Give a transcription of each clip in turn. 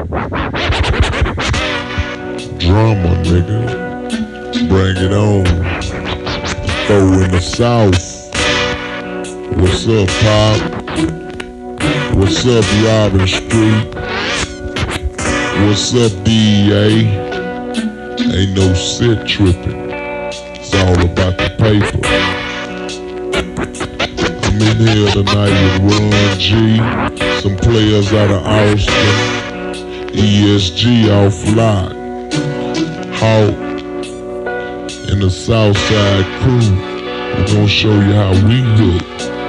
Drama, nigga. Bring it on. Foe in the South. What's up, Pop? What's up, Robin Street? What's up, DEA? Ain't no sit tripping. It's all about the paper. I'm in here tonight with Run G, some players out of Austin, ESG off lot, Hawk, and the Southside crew. We're gonna show you how we look.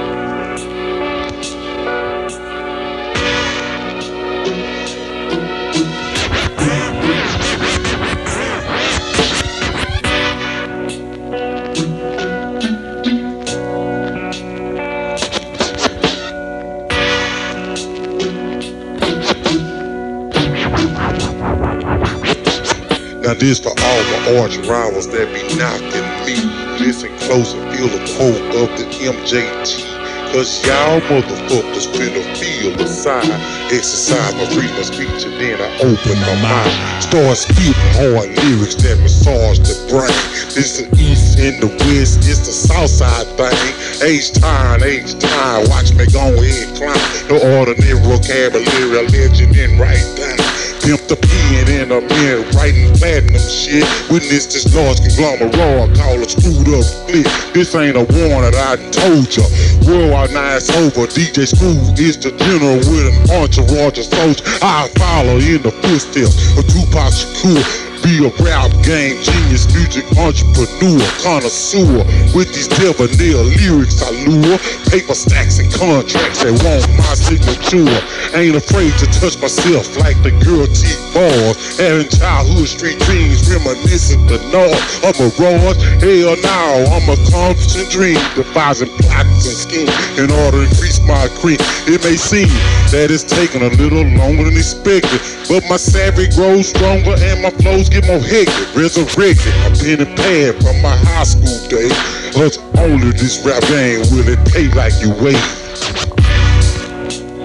Now this for all my arch rivals that be knocking me. Listen close and feel the quote of the MJT. Cause y'all motherfuckers finna feel the sigh. Exercise my freedom speech and then I open my mind. Start spitting hard lyrics that massage the brain. This the east and the west, it's the south side thing. Age time, age time, watch me go ahead climb. No ordinary vocabulary, a legend in right down. Pimp the pen in a mirror, writing platinum shit. Witness this large conglomerate, call a Screwed Up Click. This ain't a warning I told ya. Worldwide nights over, DJ Screw is the general with an entourage of soldiers. I follow in the footsteps of Tupac Shakur. Be a rap game genius, music entrepreneur, connoisseur. With these debonair lyrics, I lure paper stacks and contracts that want my signature. Ain't afraid to touch myself like the girl T Balls. Having childhood street dreams, reminiscent the north of mirage. Hell now, I'm a constant dream, devising plots and schemes in order to increase my cream. It may seem that it's taking a little longer than expected, but my savvy grows stronger and my flows get more hectic. Resurrected, my pen and pad from my high school days. Cause only this rap game will it pay like you wait.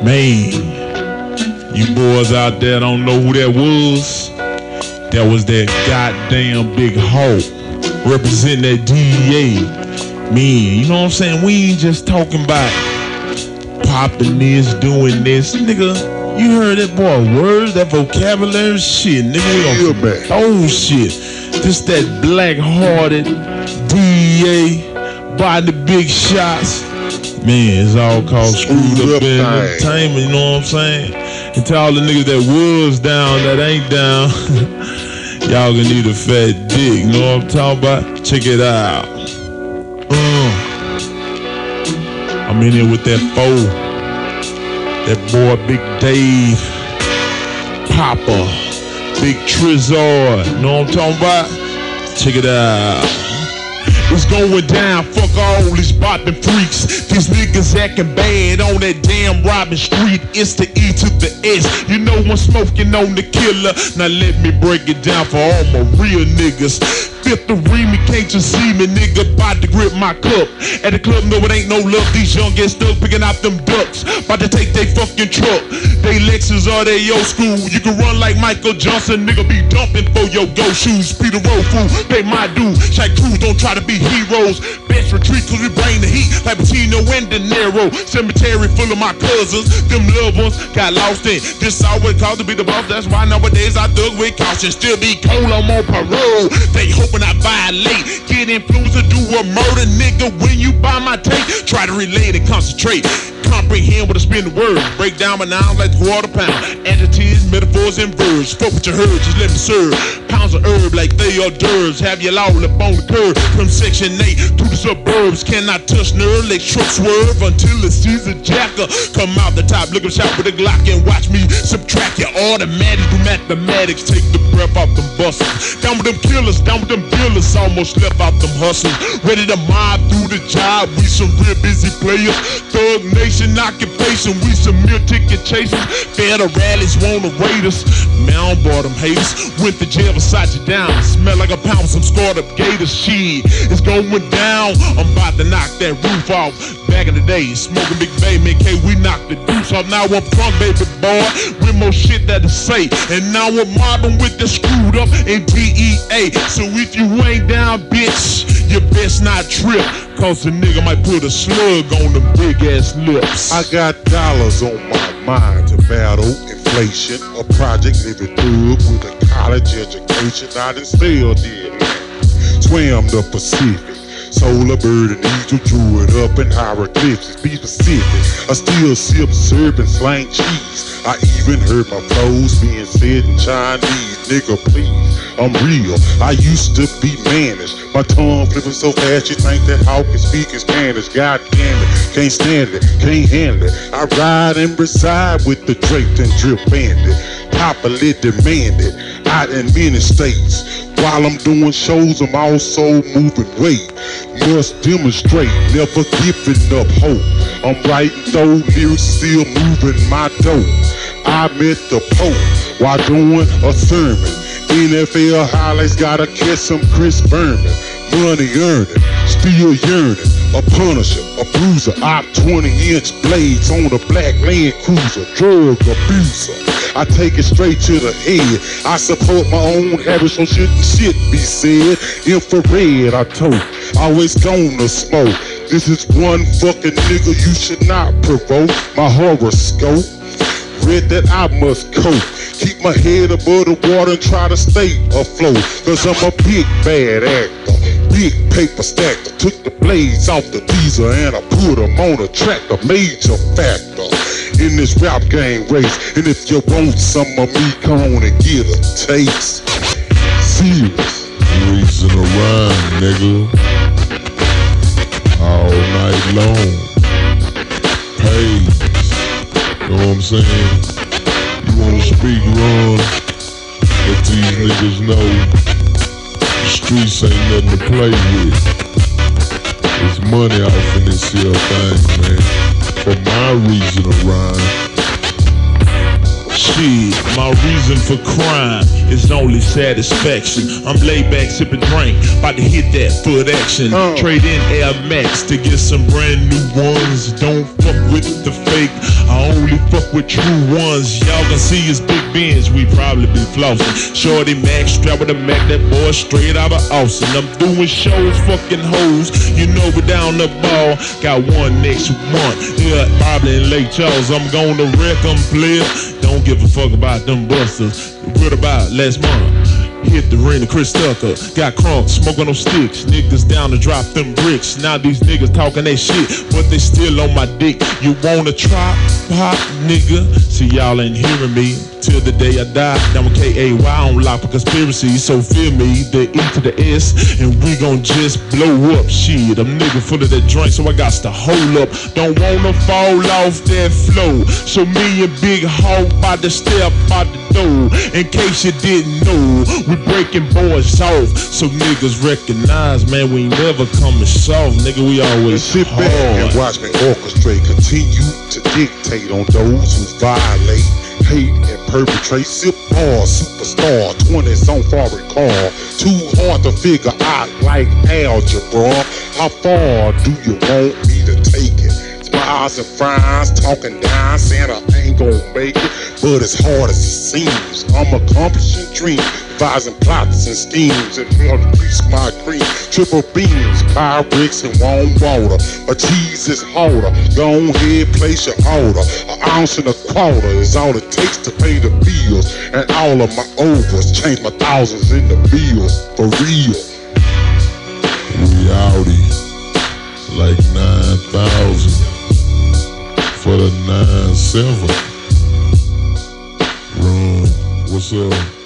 Man, you boys out there don't know who that was. That was that goddamn big hoe representing that DEA. Man, you know what I'm saying? We ain't just talking about popping this, doing this. Nigga, you heard that boy words, that vocabulary shit. Nigga, we on Yeah, man. oh shit. Just that black-hearted DEA the big shots. Man, it's all called screwed up up entertainment, you know what I'm saying? And to all the niggas that was down, that ain't down, y'all gonna need a fat dick, you know what I'm talking about? Check it out. Uh. I'm in here with that foe. That boy Big Dave. Papa. Big Trizard. Know what I'm talking about? Check it out. It's going down, fuck all these bopping freaks. These niggas acting bad on that damn Robin Street. It's the E to the S. You know I'm smoking on the killer. Now let me break it down for all my real niggas. Fifth the me, can't you see me, nigga? About to grip my cup. At the club, no, it ain't no love. These young get stuck picking out them ducks. About to take they fucking truck. They Lexus or they old school. You can run like Michael Johnson, nigga. Be dumping for your go shoes. Peter Road fool, they my dude. Shaq Cruz don't try to be heroes. Best retreat cause we bring the heat like Pacino and De Niro. Cemetery full of my cousins. Them loved ones got lost in. This all what it to be the boss. That's why nowadays I thug with caution. Still be cold, I'm on parole. They hoping I violate. Get influenced to do a murder, nigga. When you buy my tape, try to relate and concentrate. Comprehend what I spin the word. Break down my nouns like quarter pound. Adjectives, metaphors, and verbs. Fuck what you heard, just let me serve. Pounds of herb like they are d'oeuvres. Have you all up on the curb. From section 8 to the suburbs. Cannot touch nerve, let truck swerve until it sees a jacker. Come out the top, look him shot with a Glock and watch me subtract your automatic. Do mathematics, take the breath off them buses. Down with them killers, down with them dealers. Almost left out them hustles. Ready to mob through the job. We some real busy players. Thug nation occupation. We some meal ticket chasers. Better rallies wanna rate us. Man, bought them haters. Went to jail beside you down. Smell like a pound some scored up gators. Shit, it's going down. I'm about to knock that roof off. Back in the day, smoking Big Bay, K, we knocked the deuce off. Now I'm drunk, baby boy. With more shit that to say. And now we're mobbing with the screwed up and. So if you ain't down, bitch, you best not trip. Cause the nigga might put a slug on them big ass lips. I got dollars on my mind to battle inflation. A project living through with a college education. I done sailed there, swam the Pacific. Solar bird and angel drew it up in hieroglyphics. Be specific. I still sip syrup and slang cheese. I even heard my flows being said in Chinese. Nigga, please, I'm real. I used to be managed. My tongue flipping so fast, you think that how can speak in Spanish. God damn it, can't stand it, can't handle it. I ride and reside with the draped and drip bandit. Popularly demanded out in many states. While I'm doing shows, I'm also moving weight. Must demonstrate, never giving up hope. I'm writing though, lyrics still moving my dough. I met the Pope while doing a sermon. NFL highlights gotta catch some Chris Berman. Money earning, still yearning. A punisher, a bruiser, op 20 inch blades on a black Land Cruiser, drug abuser. I take it straight to the head. I support my own habits, so shouldn't shit be said. Infrared, I told, always gonna smoke. This is one fucking nigga you should not provoke. My horoscope read that I must cope. Keep my head above the water and try to stay afloat. Cause I'm a big bad actor. Big paper stacker. Took the blades off the diesel and I put them on a track. A major factor in this rap game race. And if you want some of me, come on and get a taste. Serious. Reason around, nigga. All night long. Pays. Know what I'm saying? You wanna speak wrong? Let these niggas know streets ain't nothing to play with. There's money off in this here thing, man. For my reason to rhyme. My reason for crime is only satisfaction. I'm laid back sipping drink, about to hit that foot action. Oh. Trade in Air Max to get some brand new ones. Don't fuck with the fake, I only fuck with true ones. Y'all can see his big bins, we probably be flossing. Shorty Max, strap with a Mac, that boy straight out of Austin. I'm doing shows, fucking hoes. You know we're down the ball. Got one next month, yeah, probably in Lake Charles. I'm gonna wreck 'em, player. Don't give a fuck about them busters. What about last month? Hit the ring of Chris Tucker. Got crunk, smoking on sticks. Niggas down to drop them bricks. Now these niggas talking they shit, but they still on my dick. You wanna try pop, nigga? See, y'all ain't hearing me till the day I die. Now I'm KAY on lock for conspiracy, so feel me. The E to the S, and we gon' just blow up. Shit, I'm nigga full of that drink, so I got to hold up. Don't wanna fall off that flow. So me and Big Hawk about to step out the door. In case you didn't know, we breaking boys off. So niggas recognize, man, we ain't never coming soft. Nigga, we always sit back and watch me orchestrate. Continue to dictate on those who violate, hate, and perpetrate. Sip superstar, 20s on foreign car. Too hard to figure out like algebra. How far do you want me to take it? Smiles and frowns, talking down, I ain't gonna make it. But as hard as it seems, I'm accomplishing dreams, devising plots and schemes, and will increase my cream. Triple beans, beams, Pyrex and warm water. My cheese is harder. Go ahead, place your order. An ounce and a quarter is all it takes to pay the bills. And all of my overs change my thousands into bills. For real. We outie like 9,000 for the 9-7. Run, what's up?